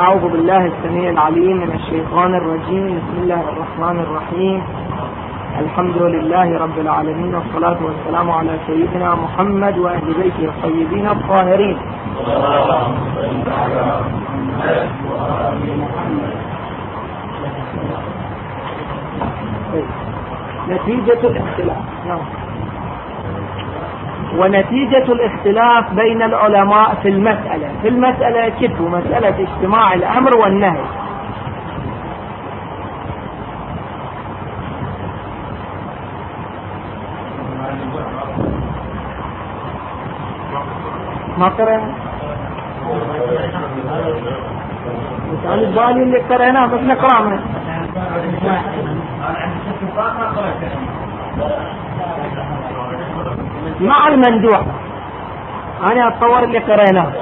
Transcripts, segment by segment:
أعوذ بالله السميع العليم من الشيطان الرجيم. بسم الله الرحمن الرحيم. الحمد لله رب العالمين والصلاة والسلام على سيدنا محمد وأهل بيته الطيبين الطاهرين. نتيجة الاختلاف. نعم. ونتيجة الاختلاف بين العلماء في المسألة. في المسألة كتب مسألة اجتماع الأمر والنهي. ما قرأنا بالي اللي قرأناه بس نقرأ مع المندوح أنا أتصور اللي قريناه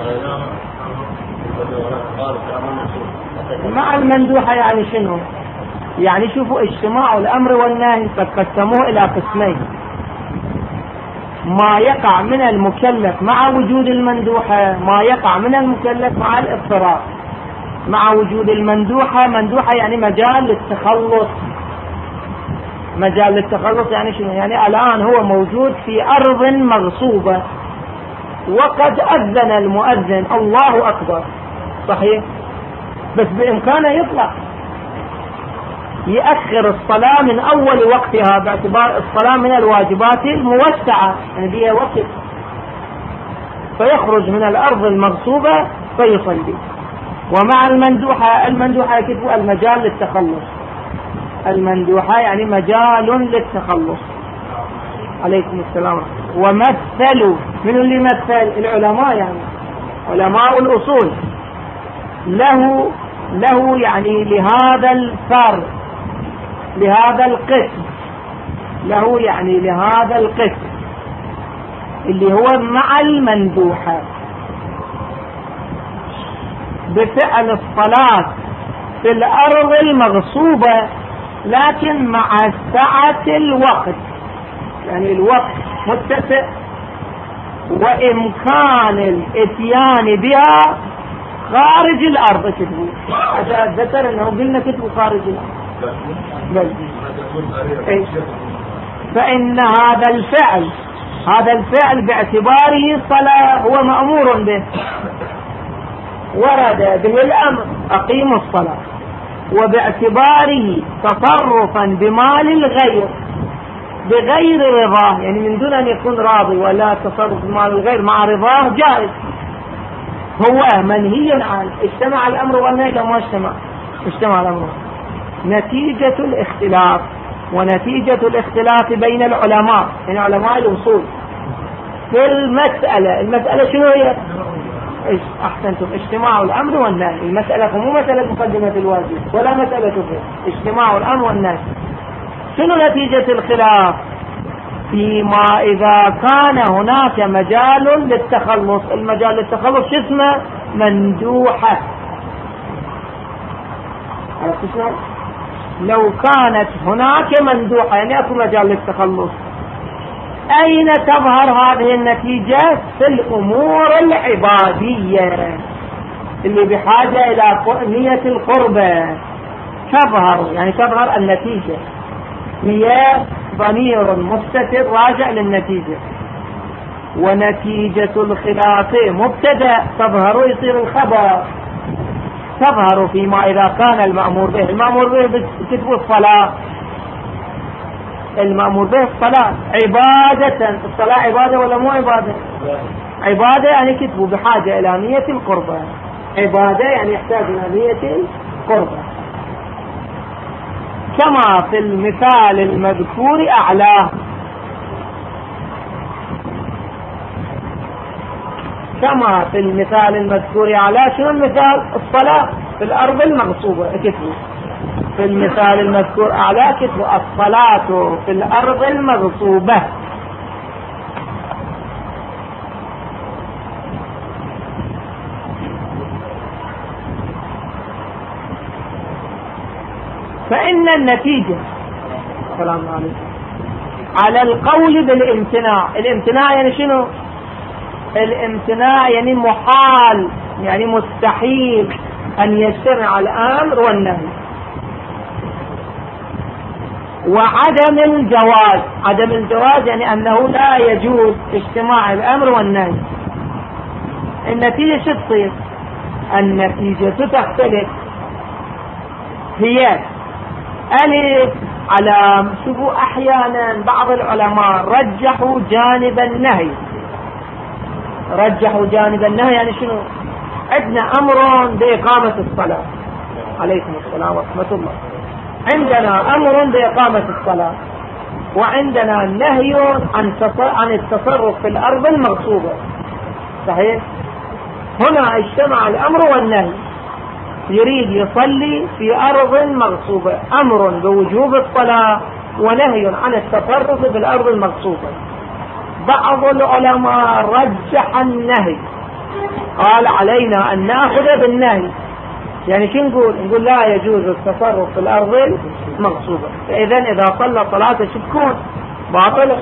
مع المندوحة يعني شنو. يعني شوفوا اجتماع الأمر والنهي قد قسموه إلى قسمين. ما يقع من المكلف مع وجود المندوحة ما يقع من المكلف مع الاضطرار مع وجود المندوحة مندوحة يعني مجال للتخلص. مجال للتخلص يعني شنو؟ يعني الآن هو موجود في أرض مغصوبة. وقد أذن المؤذن. الله أكبر. صحيح؟ بس بإمكانه يطلع. يأخر الصلاة من أول وقتها باعتبار الصلاة من الواجبات الموسعة. يعني بها وقت. فيخرج من الأرض المغصوبة فيصلي. ومع المندوحة المندوحة يكتب المجال للتخلص. المندوحة يعني مجال للتخلص. عليكم السلام. ومثلوا من اللي مثل؟ العلماء يعني. علماء الأصول. له له يعني لهذا الفرد لهذا القسم. له يعني لهذا القسم. اللي هو مع المندوحة. بفعل الصلاة في الأرض المغصوبة. لكن مع سعة الوقت يعني الوقت متسع وإمكان الإتيان بها خارج الأرض كتبوا عشان أتذكر أنه قلنا كتبوا خارج الأرض بل. إيه. فإن هذا الفعل هذا الفعل باعتباره صلاة هو مأمور به ورد به الأمر أقيموا الصلاة وباعتباره تصرفا بمال الغير بغير رضاه. يعني من دون أن يكون راضي ولا تصرف بمال الغير مع رضاه جائز. هو منهي عنه اجتمع الأمر والنهي ما اجتمع اجتمع الأمر. نتيجة الاختلاف ونتيجة الاختلاف بين العلماء يعني علماء الأصول. في المسألة المسألة شنو هي؟ أحسنتم اجتماع الأمر والنهي. المسألة مو مسألة مقدمة الواجب ولا مسألة فيه اجتماع الأمر والنهي. شنو نتيجة الخلاف؟ فيما إذا كان هناك مجال للتخلص. المجال للتخلص شو اسمه؟ مندوحة. لو كانت هناك مندوحة يعني أكو مجال للتخلص. أين تظهر هذه النتيجة؟ في الأمور العبادية. اللي بحاجة إلى نية القربة تظهر يعني تظهر النتيجة. هي ضمير مستتر راجع للنتيجة. ونتيجة الخلاف مبتدأ تظهر يصير الخبر. تظهر فيما إذا كان المأمور به. المأمور به كتب الصلاة المأمور به الصلاة. عبادة. الصلاة عبادة ولا مو عبادة؟ عبادة يعني كتبوا بحاجة إلى نية القربة عبادة يعني يحتاج إلى نية القربة كما في المثال المذكور أعلاه كما في المثال المذكور أعلاه شنو المثال؟ الصلاة في الأرض المغصوبة. كتبوا. في المثال المذكور أعلى كتب الصلاة في الأرض المغصوبة. فإن النتيجة السلام عليكم. على القول بالامتناع. الامتناع يعني شنو؟ الامتناع يعني محال يعني مستحيل أن يجتمع الأمر والنهي. وعدم الجواز. عدم الجواز يعني أنه لا يجوز اجتماع الأمر والنهي. النتيجة شو تصير؟ النتيجة تختلف. هي ألف على شوفوا أحيانا بعض العلماء رجحوا جانب النهي. رجحوا جانب النهي يعني شنو؟ عندنا أمر بإقامة الصلاة. عليكم السلام ورحمة الله. عندنا أمر بإقامة الصلاة وعندنا نهي عن عن التصرف في الأرض المغصوبة. صحيح؟ هنا اجتمع الأمر والنهي. يريد يصلي في أرض مغصوبة. أمر بوجوب الصلاة ونهي عن التصرف في الأرض المغصوبة. بعض العلماء رجح النهي. قال علينا أن نأخذ بالنهي. يعني شو نقول نقول لا يجوز التصرف في الأرض المغصوبة فإذا إذا صلى صلاة شو تكون باطلة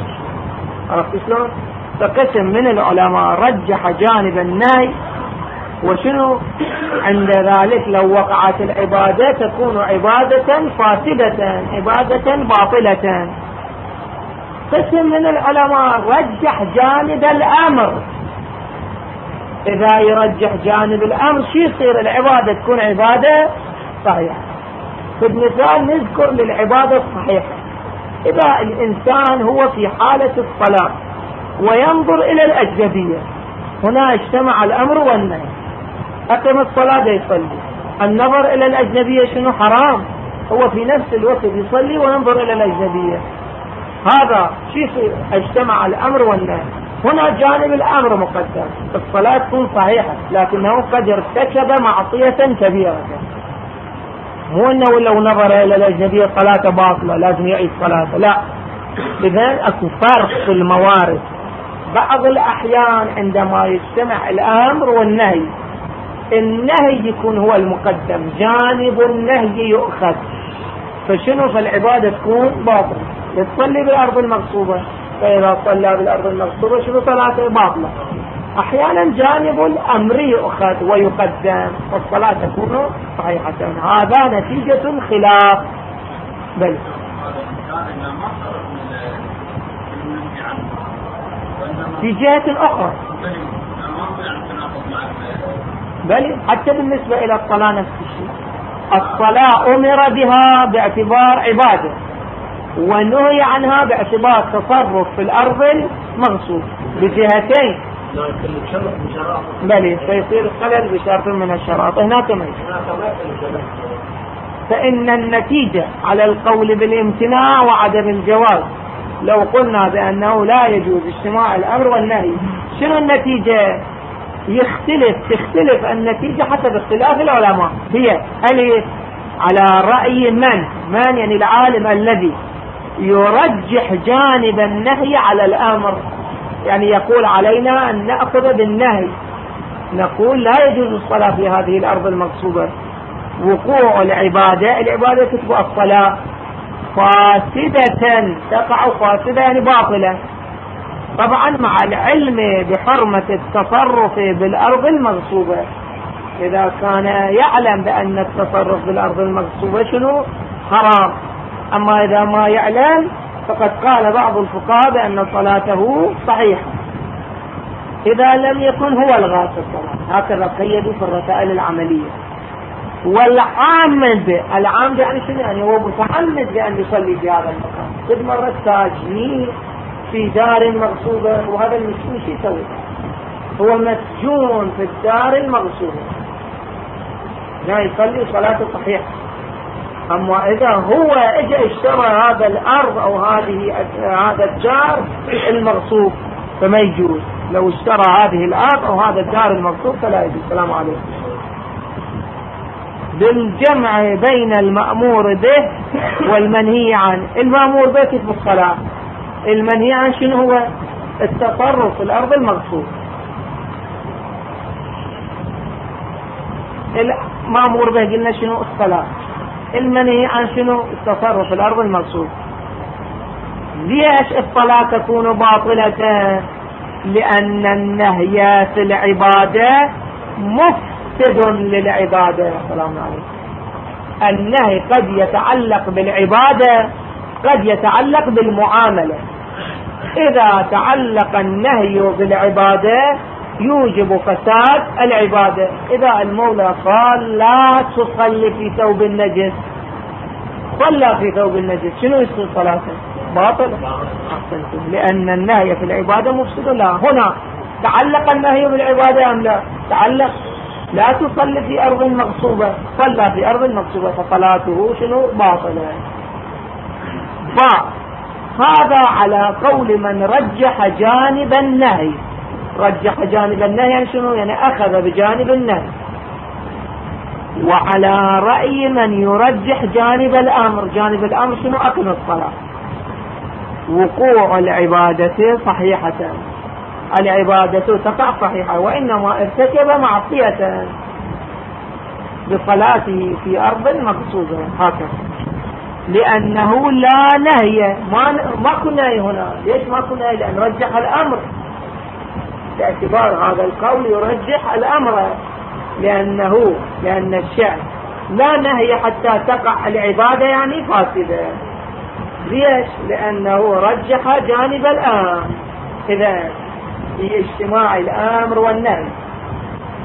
عرفت شلون؟ فقسم من العلماء رجح جانب النهي. وشنو؟ عند ذلك لو وقعت العبادة تكون عبادة فاسدة عبادة باطلة. قسم من العلماء رجح جانب الأمر. إذا يرجح جانب الأمر شو يصير العبادة تكون عبادة صحيحة. مثال نذكر للعبادة الصحيحة. إذا الإنسان هو في حالة الصلاة وينظر إلى الأجنبية هنا اجتمع الأمر والنهي. أقم الصلاة يصلي. النظر إلى الأجنبية شنو حرام؟ هو في نفس الوقت يصلي وينظر إلى الأجنبية. هذا شيء اجتمع الأمر والنهي. هنا جانب الأمر مقدم الصلاة تكون صحيحة لكنه قد ارتكب معصية كبيرة. مو إنه لو نظر إلى الأجنبية صلاته باطلة لازم يعيد صلاته لا. إذا أكو فرق في الموارد. بعض الأحيان عندما يجتمع الأمر والنهي النهي يكون هو المقدم. جانب النهي يؤخذ. فشنو فالعبادة تكون باطلة؟ تصلي بالأرض المغصوبة. فإذا صلى بالأرض المغصوبة. شنو صلاته باطلة. أحيانا جانب الأمر يؤخذ ويقدم والصلاة تكون صحيحة. هذا نتيجة الخلاف. بل في جهة أخرى. بل حتى بالنسبة إلى الصلاة نفس الشيء. الصلاة أمر بها باعتبار عبادة. ونهي عنها باعتبار تصرف في الأرض المغصوب بجهتين. بل فيصير الخلل بشرط من الشرائط. هناك ما فإن النتيجة على القول بالامتناع وعدم الجواز لو قلنا بأنه لا يجوز اجتماع الأمر والنهي شنو النتيجة؟ يختلف تختلف النتيجة حسب اختلاف العلماء. هي هل على رأي من؟ من يعني العالم الذي يرجح جانب النهي على الأمر. يعني يقول علينا أن نأخذ بالنهي. نقول لا يجوز الصلاة في هذه الأرض المغصوبة وقوع العبادة العبادة تتبع الصلاة. فاسدة تقع فاسدة يعني باطلة. طبعا مع العلم بحرمة التصرف بالأرض المغصوبة. إذا كان يعلم بأن التصرف بالأرض المغصوبة شنو؟ حرام. أما إذا ما يعلم فقد قال بعض الفقهاء بأن صلاته صحيحة. إذا لم يكن هو الغاصب الصلاة. هكذا قيدوا في الرسائل العملية. والعامد العامد يعني شنو يعني؟ هو متعمد بأن يصلي في هذا المكان. قد مرة ساجنين في دار مغصوبة وهذا المسكين شو يسوي؟ هو مسجون في الدار المغصوبة. لا يصلي صلاته صحيحة. اما اذا هو اجى اشترى هذا الأرض أو هذه هذا الدار المغصوب فما يجوز. لو اشترى هذه الأرض أو هذا الدار المغصوب فلا يجوز. السلام عليكم. بالجمع بين المأمور به والمنهي عنه. المأمور به كتب الصلاة؟ المنهي عن شنو هو؟ التصرف في الأرض المغصوب. المأمور به قلنا شنو؟ الصلاة. المنهي عن شنو؟ التصرف في الأرض المغصوب ليش الصلاة تكون باطلة؟ لأن النهي في العبادة مفسد مفسد للعبادة. السلام عليكم. النهي قد يتعلق بالعبادة قد يتعلق بالمعاملة. إذا تعلق النهي بالعبادة يوجب فساد العبادة. إذا المولى قال لا تصلي في ثوب النجس. صلى في ثوب النجس. شنو يصير صلاته؟ باطل. لأن النهي في العبادة مفسد. لا. هنا. تعلق النهي بالعبادة أم لا؟ تعلق. لا تصلي في أرض مغصوبة. صلى في أرض مغصوبة. فصلاته شنو؟ باطلة هذا على قول من رجح جانب النهي. رجح جانب النهي يعني شنو؟ يعني أخذ بجانب النهي. وعلى رأي من يرجح جانب الأمر. جانب الأمر شنو؟ أقم الصلاة. وقوع العبادة صحيحة. العبادة تقع صحيحة وإنما ارتكب معصية بصلاته في أرض مقصودة. هكذا. لأنه لا نهي. ما ماكو نهي هنا. ليش ماكو نهي لأن رجح الأمر. باعتبار هذا القول يرجح الأمر لأنه لأن الشعر لا نهي حتى تقع العبادة يعني فاسدة. ليش؟ لأنه رجح جانب الأمر. إذا في اجتماع الأمر والنهي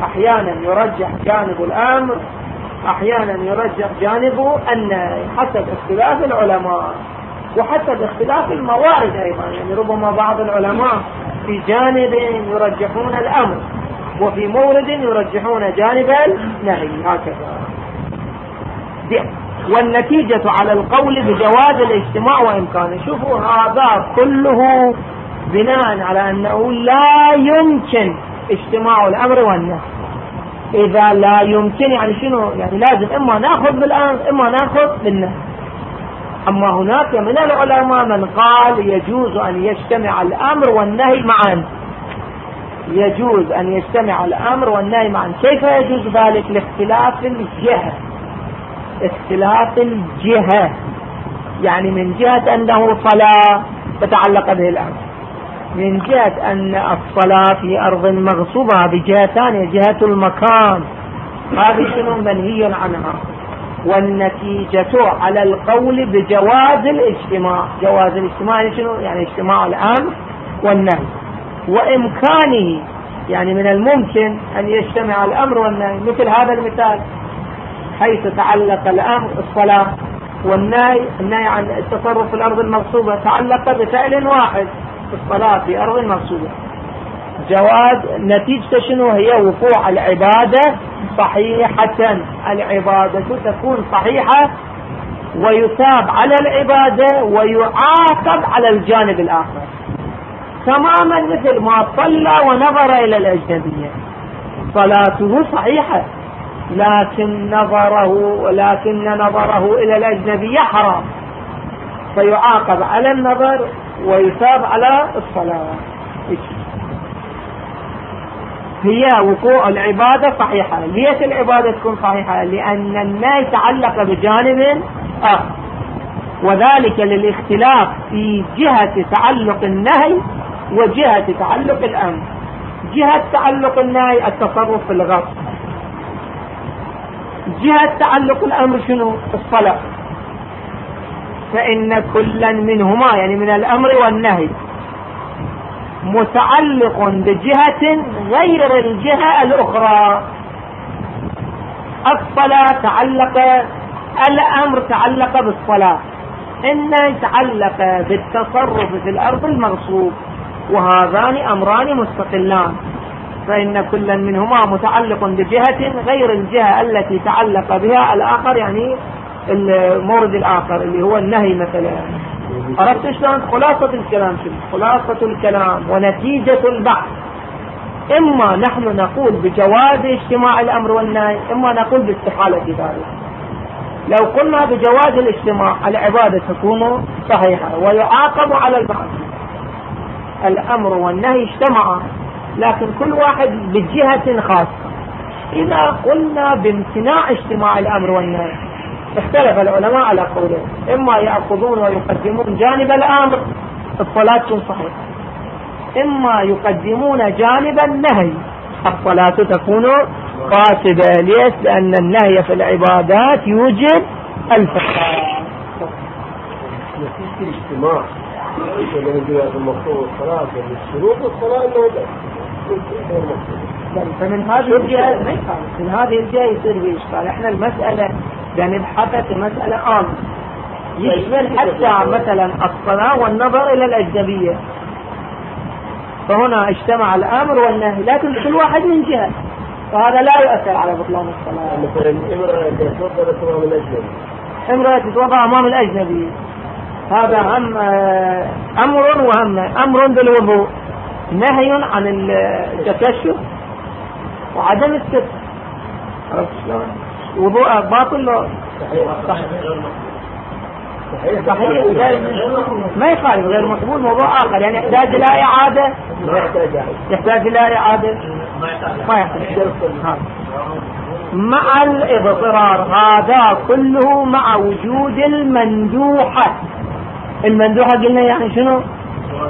أحيانا يرجح جانب الأمر أحيانا يرجح جانب النهي حسب اختلاف العلماء. وحسب اختلاف الموارد أيضا يعني ربما بعض العلماء في جانب يرجحون الأمر وفي مورد يرجحون جانب النهي هكذا. والنتيجة على القول بجواز الاجتماع وإمكانه. شوفوا هذا كله بناء على أنه لا يمكن اجتماع الأمر والنهي. إذا لا يمكن يعني شنو؟ يعني لازم إما نأخذ بالأمر إما نأخذ بالنهي. أما هناك من العلماء من قال يجوز أن يجتمع الأمر والنهي معا. يجوز أن يجتمع الأمر والنهي معا. كيف يجوز ذلك؟ لاختلاف الجهة. اختلاف الجهة. يعني من جهة أنه صلاة تتعلق به الأمر. من جهة أن الصلاة في أرض مغصوبة بجهة ثانية جهة المكان. هذه شنو منهي عنها؟ والنتيجة على القول بجواز الاجتماع. جواز الاجتماع يعني شنو؟ يعني اجتماع الأمر والنهي. وإمكانه يعني من الممكن أن يجتمع الأمر والنهي. مثل هذا المثال حيث تعلق الأمر الصلاة والنهي النهي عن التصرف في الأرض المغصوبة تعلق بفعل واحد الصلاة في أرض مغصوبة جواز نتيجة شنو؟ هي وقوع العبادة صحيحة. العبادة تكون صحيحة ويثاب على العبادة ويعاقب على الجانب الآخر. تماما مثل ما صلى ونظر إلى الأجنبية. صلاته صحيحة لكن نظره ولكن نظره إلى الأجنبية حرام. فيعاقب على النظر ويثاب على الصلاة. هي وقوع العبادة صحيحة. ليش العبادة تكون صحيحة؟ لأن النهي تعلق بجانب آخر. وذلك للاختلاف في جهة تعلق النهي وجهة تعلق الأمر. جهة تعلق النهي التصرف في الغرب جهة تعلق الأمر شنو؟ الصلاة. فإن كلا منهما يعني من الأمر والنهي. متعلق بجهة غير الجهة الأخرى. الصلاة تعلق الأمر تعلق بالصلاة. إن تعلق بالتصرف في الأرض المغصوب. وهذان أمران مستقلان. فإن كلا منهما متعلق بجهة غير الجهة التي تعلق بها الآخر يعني المورد الآخر اللي هو النهي مثلا. عرفت شلون؟ خلاصة الكلام شنو؟ خلاصة الكلام ونتيجة البحث. إما نحن نقول بجواز اجتماع الأمر والنهي إما نقول باستحالة ذلك لو قلنا بجواز الاجتماع العبادة تكون صحيحة ويعاقب على البحث الأمر والنهي اجتمعا لكن كل واحد بجهة خاصة. إذا قلنا بامتناع اجتماع الأمر والنهي اختلف العلماء على قولين إما يأخذون ويقدمون جانب الأمر الصلاة صحيحة إما يقدمون جانب النهي الصلاة تكون فاسدة ليش؟ لأن النهي في العبادات يوجب الفساد. نتيجة الاجتماع المفروض الصلاة الشروط فمن هذه الجهة من هذه الجهة يصير في إشكال إحنا المسألة يعني نبحث مسألة عامة. يشمل حتى مثلا الصلاة والنظر إلى الأجنبية. فهنا اجتمع الأمر والنهي لكن كل واحد من جهة. فهذا لا يؤثر على بطلان الصلاة. مثلا إمرأة تتوضأ أمام الأجنبي. إمرأة تتوضأ أمام الأجنبي. هذا هم أمر وهم أمر بالوضوء. نهي عن التكشف وعدم الستر عرفت شلون؟ وضوء باطل صحيح صحيح ما يخالف غير مقبول موضوع آخر. يعني يحتاج إلى إعادة. يحتاج يحتاج إلى إعادة. ما يحتاج. مع الإضطرار هذا كله مع وجود المندوحة. المندوحة قلنا يعني شنو؟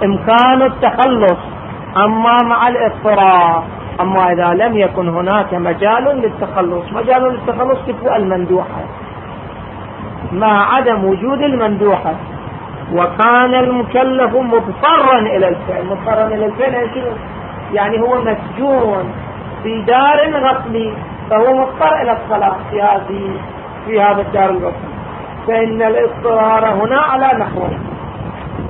إمكان التخلص. أما مع الإضطرار أما إذا لم يكن هناك مجال للتخلص مجال للتخلص كتب المندوحه مع عدم وجود المندوحة وكان المكلف مضطرا إلى الفعل. مضطرا إلى الفعل يعني, يعني هو مسجون في دار غصبي فهو مضطر إلى الصلاة في هذه في هذا الدار الغصبي فإن الاضطرار هنا على نحوين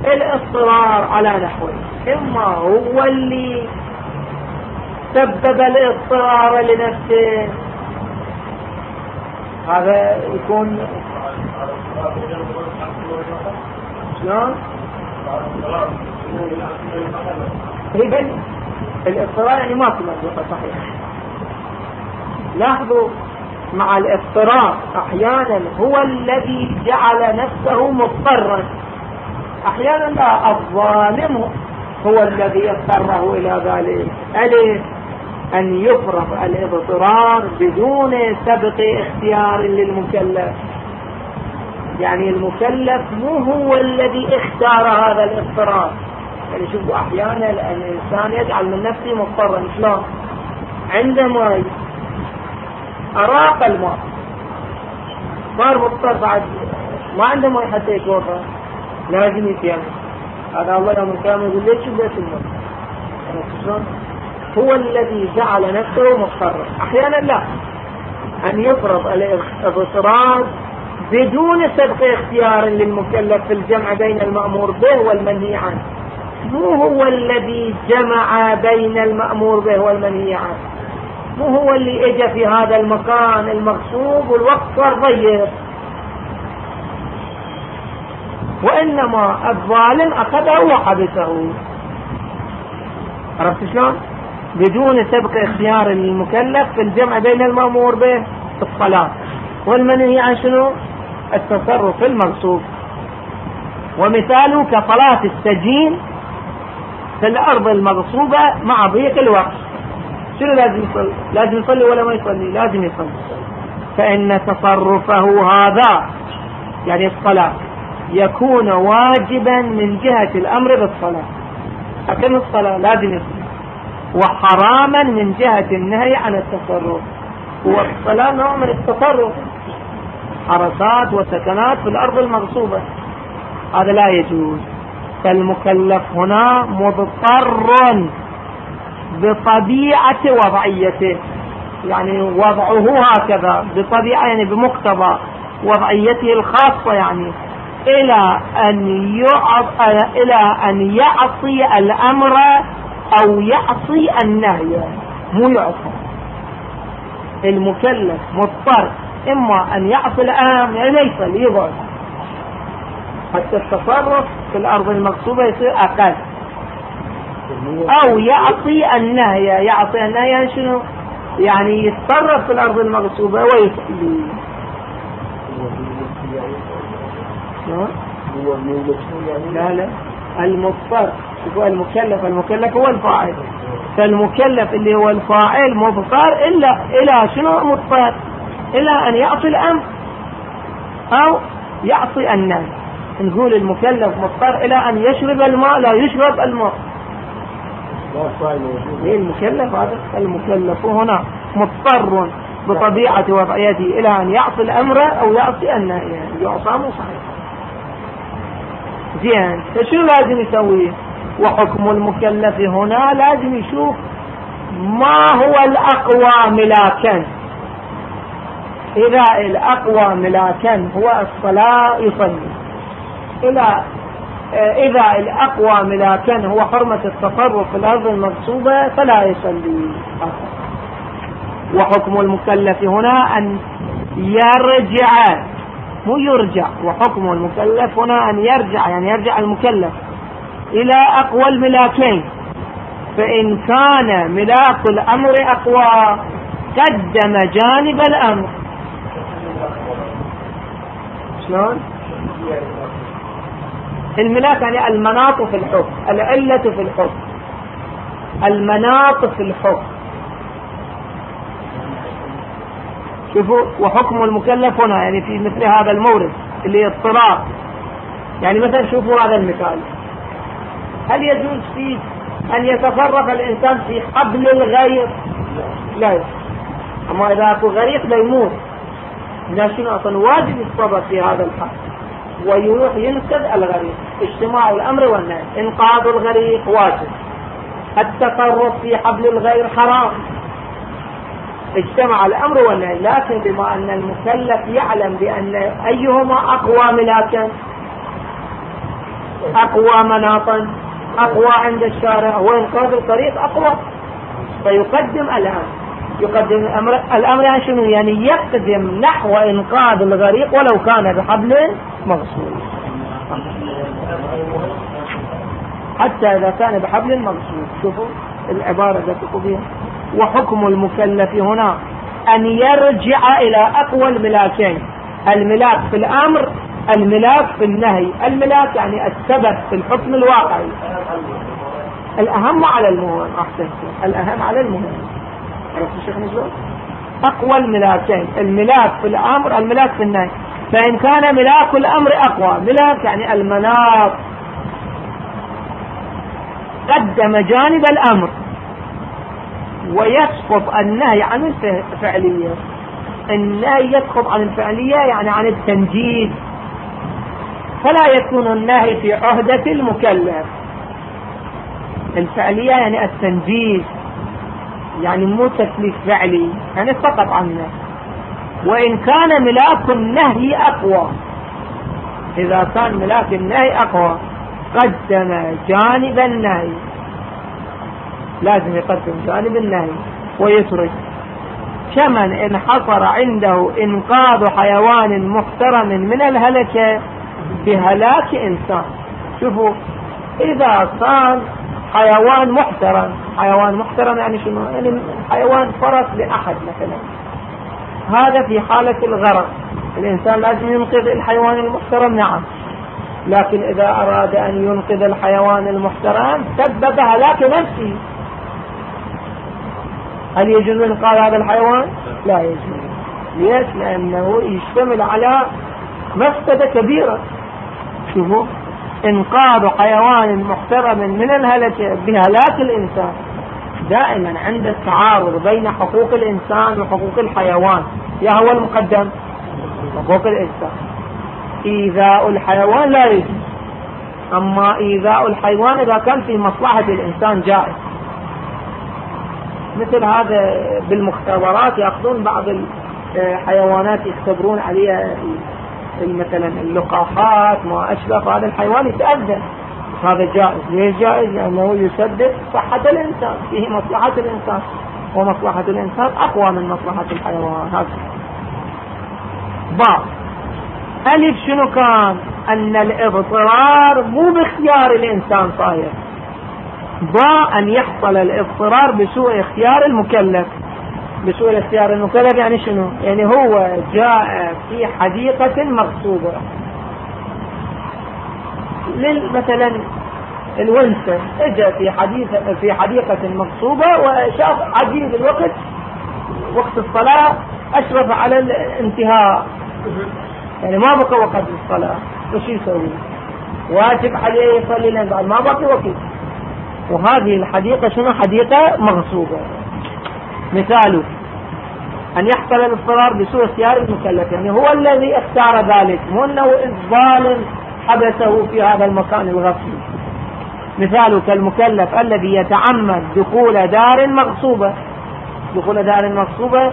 الاضطرار على نحوين إما هو اللي سبب الاضطرار لنفسه. هذا يكون شلون؟ اذا الاضطرار يعني ما في مصدوقة صحيح. لاحظوا مع الاضطرار أحيانا هو الذي جعل نفسه مضطرا. أحيانا لا الظالم هو الذي اضطره إلى ذلك. الف أن يفرض الاضطرار بدون سبق اختيار للمكلف. يعني المكلف مو هو الذي اختار هذا الاضطرار. يعني شوفوا أحيانا الإنسان يجعل من نفسه مضطرا. شلون؟ عندما أراق الماء. صار مضطر بعد ما عنده ماء حتى يتوضأ. لازم يتيمم. هذا الله يوم القيامة يقول ليش بيت الماء؟ شلون؟ هو الذي جعل نفسه مضطرا. أحيانا لا. أن يفرض الاضطرار بدون سبق اختيار للمكلف في الجمع بين المأمور به والمنهي عنه. مو هو الذي جمع بين المأمور به والمنهي عنه. مو هو اللي اجى في هذا المكان المغصوب والوقت صار ضيق. وإنما الظالم أخذه وحبسه. عرفت شلون؟ بدون سبق اختيار للمكلف في الجمع بين المأمور به الصلاة. والمنهي عن شنو؟ التصرف المغصوب ومثاله كصلاة السجين في الأرض المغصوبة مع ضيق الوقت. شنو لازم يصلي؟ لازم يصلي ولا ما يصلي؟ لازم يصلي. فإن تصرفه هذا يعني الصلاة يكون واجبا من جهة الأمر بالصلاة. لكن الصلاة لازم يصلي. وحراما من جهة النهي عن التصرف. هو الصلاة نوع من التصرف. حركات وسكنات في الأرض المغصوبة. هذا لا يجوز. فالمكلف هنا مضطر بطبيعة وضعيته. يعني وضعه هكذا بطبيعة يعني بمقتضى وضعيته الخاصة يعني. إلى أن يعطي إلى أن يعصي الأمر أو يعصي النهي. مو يعصي. المكلف مضطر. إما أن يعصي الآن يعني ليس يقعد حتى التصرف في الأرض المغصوبة يصير أقل. أو يعصي النهي. يعصي النهي يعني شنو؟ يعني يتصرف في الأرض المغصوبة ويصلي. لا لا. المضطر. شوفوا المكلف المكلف هو الفاعل. فالمكلف اللي هو الفاعل مضطر إلا إلى شنو مضطر؟ إلى أن يعصي الأمر أو يعصي الناس نقول المكلف مضطر إلى أن يشرب الماء لا يشرب الماء. إيه المكلف هذا؟ المكلف هنا مضطر بطبيعة وضعيته إلى أن يعصي الأمر أو يعصي النهي. يعني يعصى مو صحيح. زين فشو لازم يسوي؟ وحكم المكلف هنا لازم يشوف ما هو الأقوى ملاكا إذا الأقوى ملاكا هو الصلاة يصلي. إلى إذا الأقوى ملاكا هو حرمة التصرف في الأرض المغصوبة فلا يصلي. وحكم المكلف هنا أن يرجع مو يرجع. وحكم المكلف هنا أن يرجع يعني يرجع المكلف. إلى أقوى الملاكين. فإن كان ملاك الأمر أقوى قدم جانب الأمر. شلون؟ الملاك يعني المناط في الحكم العلة في الحكم. المناط في الحكم. شوفوا وحكم المكلف هنا يعني في مثل هذا المورد اللي اضطراب. يعني مثلا شوفوا هذا المثال. هل يجوز فيه أن يتصرف الإنسان في حبل الغير؟ لا. أما إذا أكو غريق لا يموت. لا شنو أصلا واجب يتصرف في هذا الحال؟ ويروح ينقذ الغريق. اجتماع الأمر والنهي. إنقاذ الغريق واجب. التصرف في حبل الغير حرام. اجتمع الأمر والنهي. لكن بما أن المكلف يعلم بأن أيهما أقوى ملاكا أقوى مناطا أقوى عند الشارع هو إنقاذ الطريق أقوى. فيقدم الأمر. يقدم الأمر. الأمر يعني شنو؟ يعني يقدم نحو إنقاذ الغريق ولو كان بحبل مغصوب. حتى إذا كان بحبل مغصوب. شوفوا العبارة التي بها وحكم المكلف هنا أن يرجع إلى أقوى الملاكين. الملاك في الأمر الملاك في النهي. الملاك يعني السبب في الحكم الواقعي. الأهم على المهم أحسن الأهم على المهم. عرفت الشيخ أقوى الملاكين. الملاك في الأمر الملاك في النهي. فإن كان ملاك الأمر أقوى. ملاك يعني المناط. قدم جانب الأمر. ويسقط النهي عن الفعلية النهي يسقط عن الفعلية يعني عن التنجيز فلا يكون النهي في عهدة المكلف. الفعلية يعني التنجيز يعني مو تكليف فعلي يعني سقط عنه. وإن كان ملاك النهي أقوى. إذا كان ملاك النهي أقوى قدم جانب النهي. لازم يقدم جانب النهي ويترك. كمن انحصر عنده إنقاذ حيوان محترم من الهلكة بهلاك إنسان. شوفوا إذا كان حيوان محترم حيوان محترم يعني شنو؟ يعني حيوان فرس لأحد مثلا. هذا في حالة الغرق. الإنسان لازم ينقذ الحيوان المحترم نعم. لكن إذا أراد أن ينقذ الحيوان المحترم سبب هلاك نفسه. هل يجوز إنقاذ هذا الحيوان؟ لا يجوز. ليش؟ لأنه يشتمل على مفسدة كبيرة. شوفوا إنقاذ حيوان محترم من الهلكة بهلاك الإنسان دائما عند التعارض بين حقوق الإنسان وحقوق الحيوان. يا هو المقدم؟ حقوق الإنسان. إيذاء الحيوان لا يجوز. أما إيذاء الحيوان إذا كان في مصلحة الإنسان جائز. مثل هذا بالمختبرات يأخذون بعض الحيوانات يختبرون عليها مثلا اللقاحات ما أشبه فهذا الحيوان يتأذى. هذا جائز. ليش جائز؟ لأنه يسبب صحة الإنسان. فيه مصلحة الإنسان. ومصلحة الإنسان أقوى من مصلحة الحيوان. هذا. بعض. ألف شنو كان؟ أن الاضطرار مو باختيار الإنسان صاير ضاء أن يحصل الاضطرار بسوء اختيار المكلف. بسوء اختيار المكلف يعني شنو؟ يعني هو جاء في حديقة مغصوبة. مثلا الونسة اجى في حديقة في حديقة مغصوبة وشاف عجيب الوقت وقت الصلاة أشرف على الانتهاء. يعني ما بقى وقت الصلاة. وش يسوي؟ واجب عليه يصلي لأن بعد. ما بقي وقت. وهذه الحديقة شنو؟ حديقة مغصوبة. مثاله أن يحصل الاضطرار بسوء اختيار المكلف يعني هو الذي اختار ذلك مو أنه الظالم حبسه في هذا المكان الغفل مثال كالمكلف الذي يتعمد دخول دار مغصوبة دخول دار مغصوبة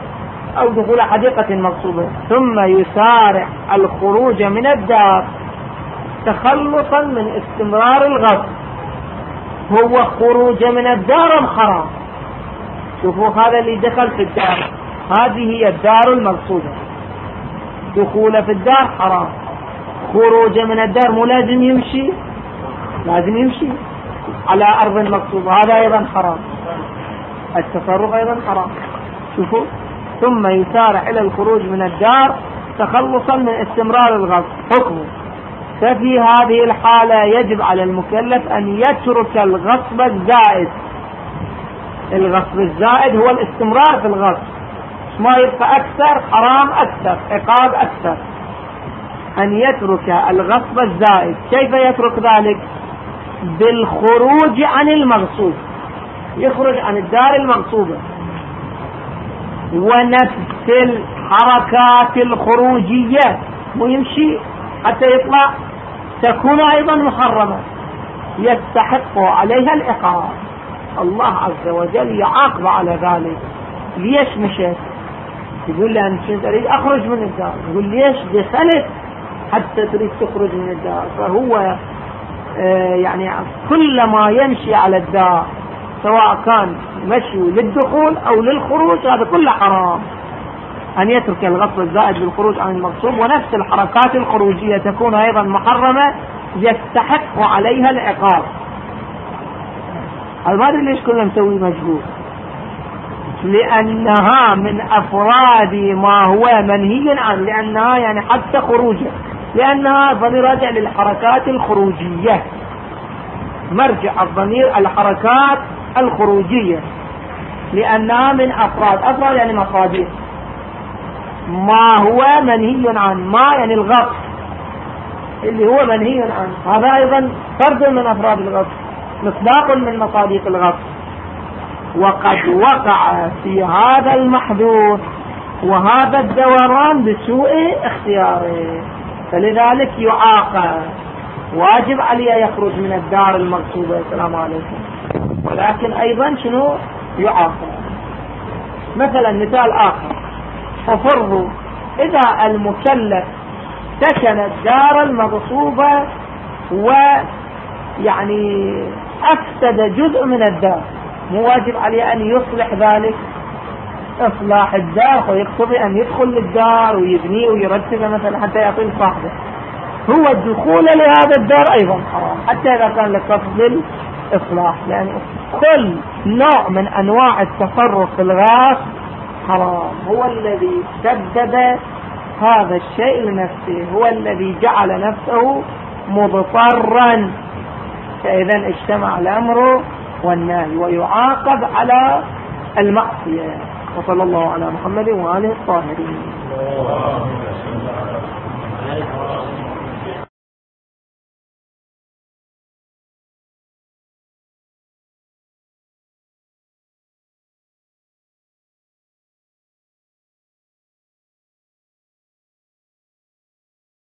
أو دخول حديقة مغصوبة ثم يسارع الخروج من الدار تخلصا من استمرار الغصب. هو خروج من الدار ام حرام شوفوا هذا اللي دخل في الدار. هذه هي الدار المغصوبة دخول في الدار حرام. خروج من الدار مو لازم يمشي؟ لازم يمشي. على أرض مغصوبة هذا أيضا حرام. التصرف أيضا حرام. شوفوا. ثم يسارع إلى الخروج من الدار تخلصا من استمرار الغصب حكمه. ففي هذه الحالة يجب على المكلف أن يترك الغصب الزائد. الغصب الزائد هو الاستمرار في الغصب. ما يبقى أكثر حرام أكثر عقاب أكثر. أن يترك الغصب الزائد. كيف يترك ذلك؟ بالخروج عن المغصوب. يخرج عن الدار المغصوبة. ونفس الحركات الخروجية. ويمشي حتى يطلع. تكون أيضا محرمة. يستحق عليها العقاب. الله عز وجل يعاقب على ذلك. ليش مشيت؟ يقول لي أنا كنت أريد أخرج من الدار. يقول ليش دخلت؟ حتى تريد تخرج من الدار. فهو يعني كل ما يمشي على الدار سواء كان مشي للدخول أو للخروج هذا كله حرام. أن يترك الغصب الزائد بالخروج عن المغصوب ونفس الحركات الخروجية تكون أيضا محرمة يستحق عليها العقاب. ما أدري ليش كنا مسوي مجهول؟ لأنها من أفراد ما هو منهي عنه لأنها يعني حتى خروجه لأنها ضمير راجع للحركات الخروجية. مرجع الضمير الحركات الخروجية. لأنها من أفراد أفراد يعني مصادر ما هو منهي عنه ما يعني الغصب. اللي هو منهي عنه هذا أيضا فرد من أفراد الغصب. مصداق من مصادق الغصب. وقد وقع في هذا المحذور وهذا الدوران بسوء اختياره. فلذلك يعاقب. واجب عليه يخرج من الدار المغصوبة السلام عليكم. ولكن أيضا شنو؟ يعاقب. مثلا مثال آخر. ففرضوا إذا المكلف سكن الدار المغصوبة ويعني أفسد جزء من الدار. مو واجب عليه أن يصلح ذلك. إصلاح الدار ويقتضي أن يدخل للدار ويبنيه ويرتبه مثلا حتى يعطي صاحبه. هو الدخول لهذا الدار أيضا حرام. حتى إذا كان لقصد الإصلاح. لأن كل نوع من أنواع التصرف في الغاص حرام. هو الذي سبب هذا الشيء لنفسه. هو الذي جعل نفسه مضطرا فإذا اجتمع الأمر والنهي ويعاقب على المعصية. وصلى الله على محمد وآله الطاهرين.